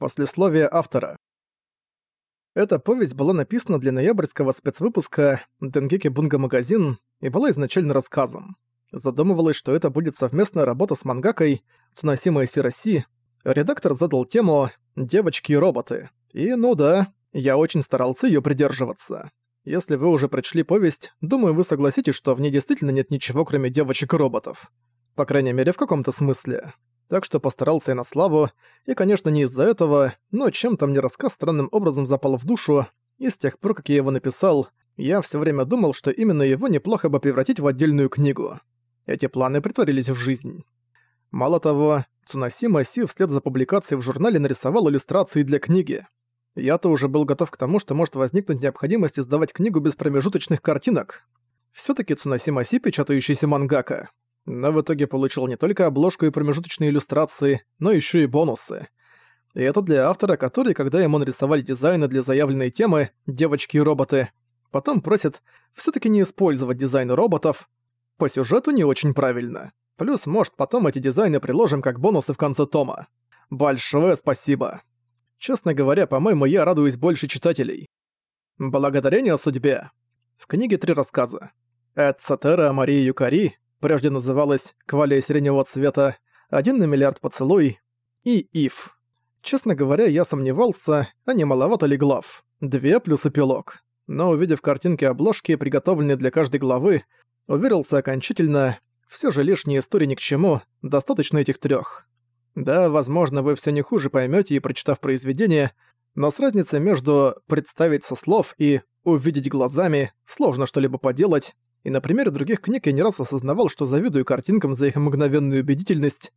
Послесловие автора. Эта повесть была написана для ноябрьского спецвыпуска «Денгеки Бунга Магазин» и была изначально рассказом. Задумывалось, что это будет совместная работа с мангакой Цунасимой Сироси. Редактор задал тему «Девочки и роботы». И, ну да, я очень старался её придерживаться. Если вы уже прочли повесть, думаю, вы согласитесь, что в ней действительно нет ничего, кроме девочек и роботов. По крайней мере, в каком-то смысле так что постарался я на славу, и, конечно, не из-за этого, но чем-то мне рассказ странным образом запал в душу, и с тех пор, как я его написал, я все время думал, что именно его неплохо бы превратить в отдельную книгу. Эти планы притворились в жизнь. Мало того, Цунасима Си вслед за публикацией в журнале нарисовал иллюстрации для книги. Я-то уже был готов к тому, что может возникнуть необходимость издавать книгу без промежуточных картинок. Всё-таки Цунасима Си печатающийся мангака но в итоге получил не только обложку и промежуточные иллюстрации, но еще и бонусы. И это для автора, который, когда ему нарисовали дизайны для заявленной темы «Девочки и роботы», потом просит все таки не использовать дизайны роботов. По сюжету не очень правильно. Плюс, может, потом эти дизайны приложим как бонусы в конце тома. Большое спасибо. Честно говоря, по-моему, я радуюсь больше читателей. Благодарение судьбе. В книге три рассказа. Эцетера Марии Юкари, прежде называлась «Квалия сиреневого цвета», «Один на миллиард поцелуй» и «Ив». Честно говоря, я сомневался, а не маловато ли глав. Две плюс эпилог. Но увидев картинки обложки, приготовленные для каждой главы, уверился окончательно, все же лишние истории ни к чему, достаточно этих трех. Да, возможно, вы все не хуже поймете и прочитав произведение, но с разницей между «представить со слов» и «увидеть глазами» сложно что-либо поделать, и на примере других книг я не раз осознавал, что завидую картинкам за их мгновенную убедительность.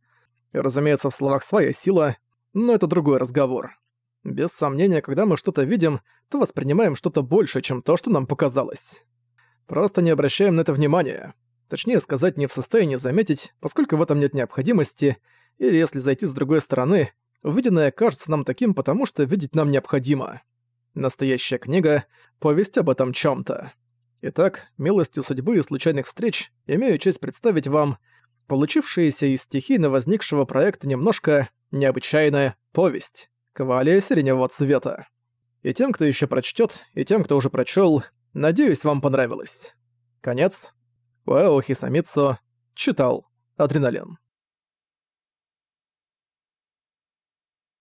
Разумеется, в словах своя сила, но это другой разговор. Без сомнения, когда мы что-то видим, то воспринимаем что-то больше, чем то, что нам показалось. Просто не обращаем на это внимания. Точнее сказать, не в состоянии заметить, поскольку в этом нет необходимости, или если зайти с другой стороны, увиденное кажется нам таким, потому что видеть нам необходимо. Настоящая книга — повесть об этом чем то Итак, милостью судьбы и случайных встреч имею честь представить вам получившаяся из стихийно возникшего проекта немножко необычайная повесть «Кавалия сиреневого цвета». И тем, кто еще прочтет, и тем, кто уже прочел, надеюсь, вам понравилось. Конец. Уэо Хисамицу читал. Адреналин.